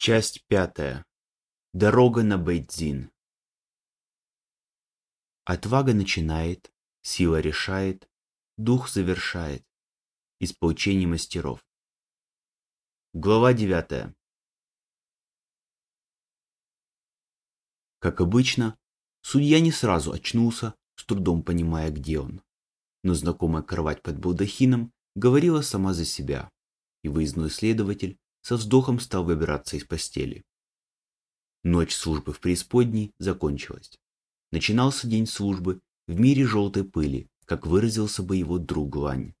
Часть пятая. Дорога на Бейдзин. Отвага начинает, сила решает, дух завершает. Из поучений мастеров. Глава девятая. Как обычно, судья не сразу очнулся, с трудом понимая, где он. Но знакомая кровать под балдахином говорила сама за себя, и выездной следователь со вздохом стал выбираться из постели. Ночь службы в преисподней закончилась. Начинался день службы в мире желтой пыли, как выразился бы его друг Лань.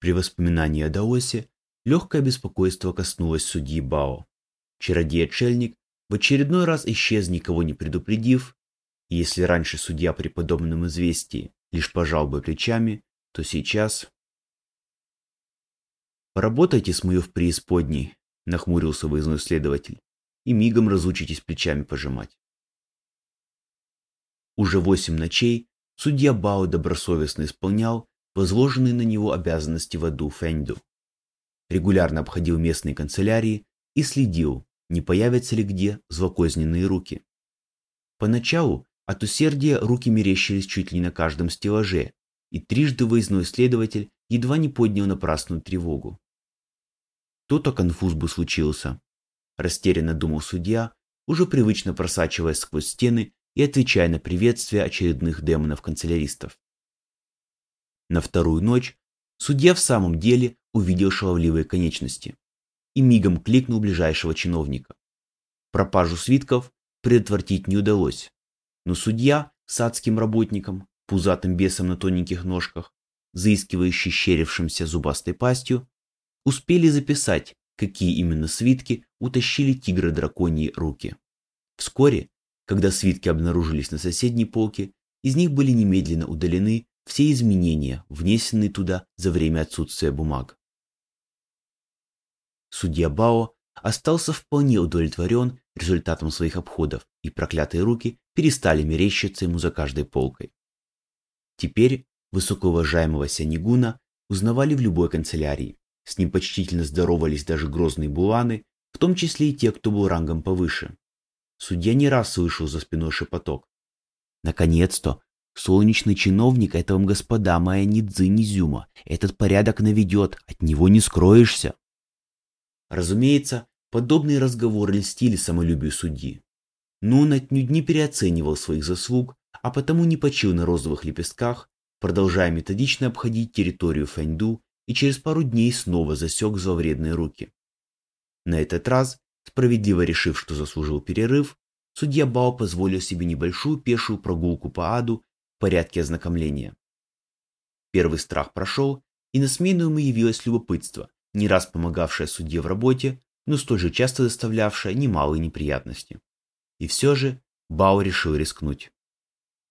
При воспоминании о Даосе легкое беспокойство коснулось судьи Бао. Чародей-отшельник в очередной раз исчез, никого не предупредив, и если раньше судья при подобном известии лишь пожал бы плечами, то сейчас «Поработайте с мою в преисподней», — нахмурился выездной следователь, «и мигом разучитесь плечами пожимать». Уже восемь ночей судья Бао добросовестно исполнял возложенные на него обязанности в аду Фэньду. Регулярно обходил местные канцелярии и следил, не появятся ли где злокозненные руки. Поначалу от усердия руки мерещились чуть ли на каждом стеллаже, и трижды выездной следователь едва не поднял напрасную тревогу. То-то конфуз бы случился. Растерянно думал судья, уже привычно просачиваясь сквозь стены и отвечая на приветствия очередных демонов-канцеляристов. На вторую ночь судья в самом деле увидел шаловливые конечности и мигом кликнул ближайшего чиновника. Пропажу свитков предотвратить не удалось, но судья с адским работником, пузатым бесом на тоненьких ножках, заискивающий щерившимся зубастой пастью, успели записать, какие именно свитки утащили тигры драконьи руки. Вскоре, когда свитки обнаружились на соседней полке, из них были немедленно удалены все изменения, внесенные туда за время отсутствия бумаг. Судья Бао остался вполне удовлетворен результатом своих обходов, и проклятые руки перестали мерещиться ему за каждой полкой. Теперь высокоуважаемого Сянигуна узнавали в любой канцелярии, с ним почтительно здоровались даже грозные буланы, в том числе и те, кто был рангом повыше. Судья не раз слышал за спиной шепоток. Наконец-то, солнечный чиновник этого господа моя Низюма этот порядок наведет, от него не скроешься. Разумеется, подобные разговоры льстили самолюбию судьи. Но он отнюдь не переоценивал своих заслуг, а потому не почил на розовых лепестках, продолжая методично обходить территорию Фэньду и через пару дней снова засек зловредные руки. На этот раз, справедливо решив, что заслужил перерыв, судья Бао позволил себе небольшую пешую прогулку по аду в порядке ознакомления. Первый страх прошел, и на смену ему явилось любопытство, не раз помогавшее судье в работе, но столь же часто доставлявшее немалые неприятности. И все же Бао решил рискнуть.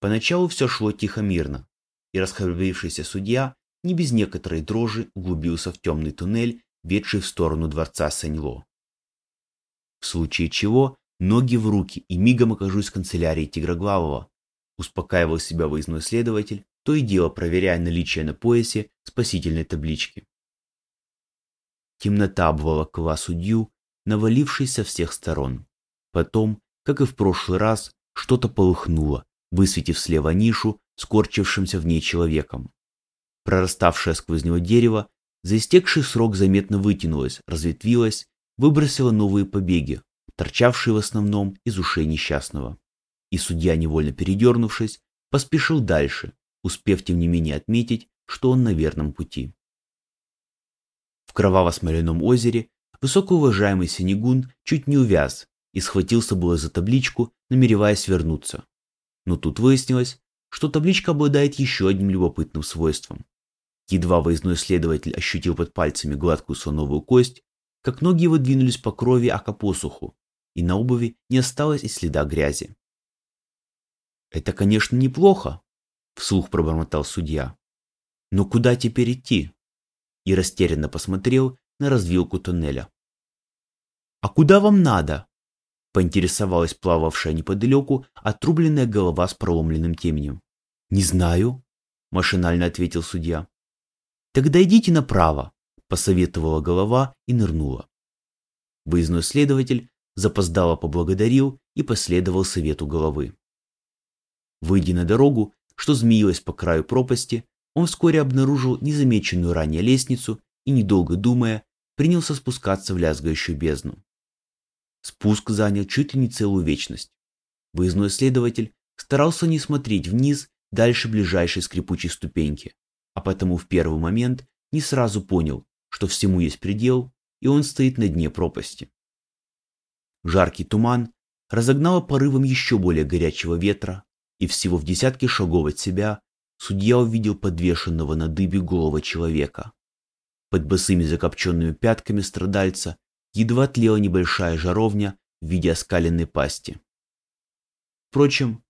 Поначалу все шло тихо-мирно, и расхрабрившийся судья не без некоторой дрожи углубился в темный туннель, ведший в сторону дворца Саньло. В случае чего ноги в руки и мигом окажусь в канцелярии Тигроглавого, успокаивал себя выездной следователь, то и дело проверяя наличие на поясе спасительной таблички. Темнота обволокла судью, навалившись со всех сторон. Потом, как и в прошлый раз, что-то полыхнуло, высветив слева нишу, скорчившимся в ней человеком. Прораставшее сквозь него дерево за истекший срок заметно вытянулось, разветвилось, выбросило новые побеги, торчавшие в основном из ушей несчастного. И судья, невольно передернувшись, поспешил дальше, успев тем не менее отметить, что он на верном пути. В кроваво-смоляном озере высокоуважаемый Синегун чуть не увяз и схватился было за табличку, намереваясь вернуться. Но тут выяснилось, что табличка обладает еще одним любопытным свойством. Едва выездной следователь ощутил под пальцами гладкую слоновую кость, как ноги его двинулись по крови, ака посуху, и на обуви не осталось и следа грязи. «Это, конечно, неплохо», — вслух пробормотал судья. «Но куда теперь идти?» И растерянно посмотрел на развилку туннеля. «А куда вам надо?» — поинтересовалась плававшая неподалеку отрубленная голова с проломленным теменем. «Не знаю», — машинально ответил судья. «Тогда идите направо», – посоветовала голова и нырнула. Выездной следователь запоздало поблагодарил и последовал совету головы. Выйдя на дорогу, что змеилась по краю пропасти, он вскоре обнаружил незамеченную ранее лестницу и, недолго думая, принялся спускаться в лязгающую бездну. Спуск занял чуть ли не целую вечность. Выездной следователь старался не смотреть вниз дальше ближайшей скрипучей ступеньки, а потому в первый момент не сразу понял, что всему есть предел, и он стоит на дне пропасти. Жаркий туман разогнало порывом еще более горячего ветра, и всего в десятке шагов от себя судья увидел подвешенного на дыбе голого человека. Под босыми закопченными пятками страдальца едва тлела небольшая жаровня в виде оскаленной пасти. Впрочем,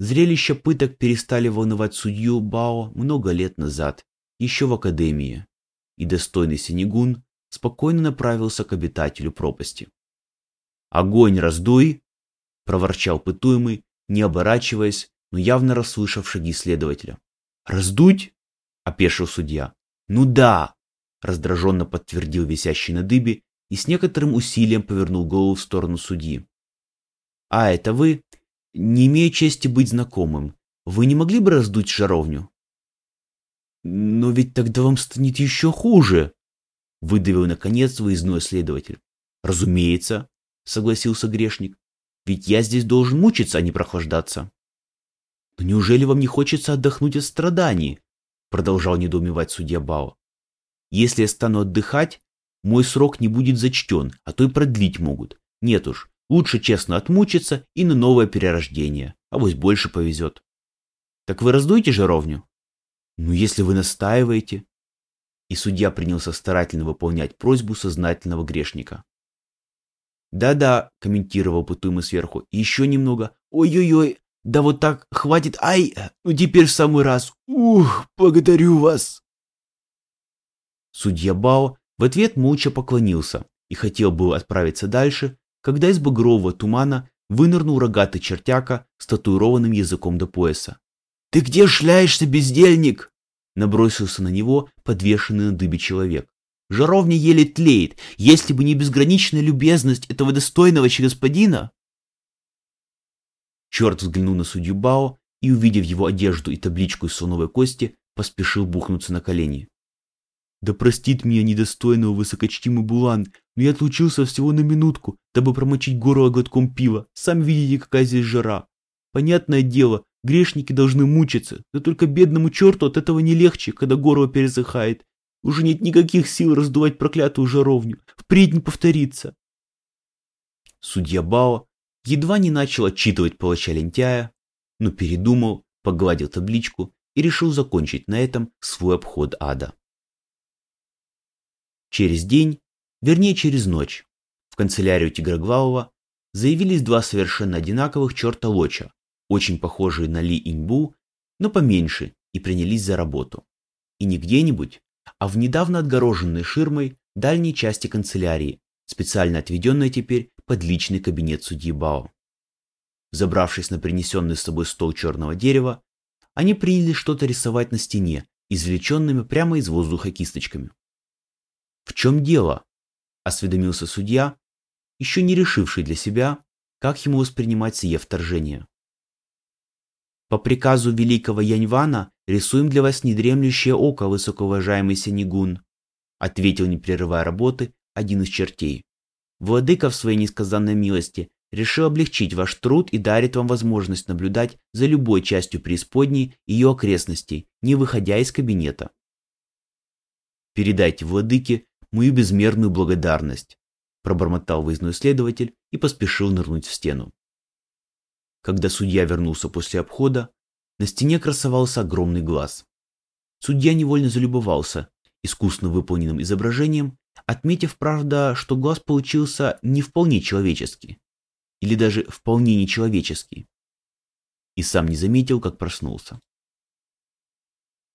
зрелища пыток перестали волновать судью Бао много лет назад, еще в академии, и достойный Синегун спокойно направился к обитателю пропасти. «Огонь раздуй!» – проворчал пытуемый, не оборачиваясь, но явно расслышав шаги следователя. «Раздуть?» – опешил судья. «Ну да!» – раздраженно подтвердил висящий на дыбе и с некоторым усилием повернул голову в сторону судьи. «А это вы? Не имею чести быть знакомым. Вы не могли бы раздуть жаровню?» «Но ведь тогда вам станет еще хуже!» – выдавил, наконец, выездной следователь. «Разумеется», – согласился грешник. «Ведь я здесь должен мучиться, а не прохлаждаться». «Но неужели вам не хочется отдохнуть от страданий?» – продолжал недоумевать судья Бао. «Если я стану отдыхать, мой срок не будет зачтен, а то и продлить могут. Нет уж, лучше честно отмучиться и на новое перерождение, а вось больше повезет. Так вы раздуете жаровню? Ну, если вы настаиваете. И судья принялся старательно выполнять просьбу сознательного грешника. «Да-да», — комментировал пытуемый сверху, — «еще немного. Ой-ой-ой, да вот так хватит. Ай, ну теперь в самый раз. Ух, благодарю вас!» Судья Бао в ответ молча поклонился и хотел было отправиться дальше, когда из багрового тумана вынырнул рогатый чертяка с татуированным языком до пояса. «Ты где шляешься, бездельник?» Набросился на него подвешенный на дыбе человек. «Жаровня еле тлеет, если бы не безграничная любезность этого достойного господина!» Черт взглянул на судью Бао и, увидев его одежду и табличку из слоновой кости, поспешил бухнуться на колени. Да простит меня недостойного высокочтимый Булан, но я отлучился всего на минутку, дабы промочить горло глотком пива. Сам видите, какая здесь жара. Понятное дело, грешники должны мучиться, но только бедному черту от этого не легче, когда горло пересыхает. Уже нет никаких сил раздувать проклятую жаровню. Впредь не повторится. Судья Бао едва не начал отчитывать палача лентяя, но передумал, погладил табличку и решил закончить на этом свой обход ада. Через день, вернее через ночь, в канцелярию Тигроглавого заявились два совершенно одинаковых черта Лоча, очень похожие на Ли Иньбу, но поменьше, и принялись за работу. И не где-нибудь, а в недавно отгороженной ширмой дальней части канцелярии, специально отведенной теперь под личный кабинет судьи Бао. Забравшись на принесенный с собой стол черного дерева, они принялись что-то рисовать на стене, извлеченными прямо из воздуха кисточками. «В чем дело?» – осведомился судья, еще не решивший для себя, как ему воспринимать сие вторжение. «По приказу великого Яньвана рисуем для вас недремлющее око, высокоуважаемый Сенегун», – ответил, не прерывая работы, один из чертей. «Владыка в своей несказанной милости решил облегчить ваш труд и дарит вам возможность наблюдать за любой частью преисподней и ее окрестностей, не выходя из кабинета. Передайте владыке мою безмерную благодарность», – пробормотал выездной следователь и поспешил нырнуть в стену. Когда судья вернулся после обхода, на стене красовался огромный глаз. Судья невольно залюбовался искусно выполненным изображением, отметив, правда, что глаз получился не вполне человеческий, или даже вполне нечеловеческий. И сам не заметил, как проснулся.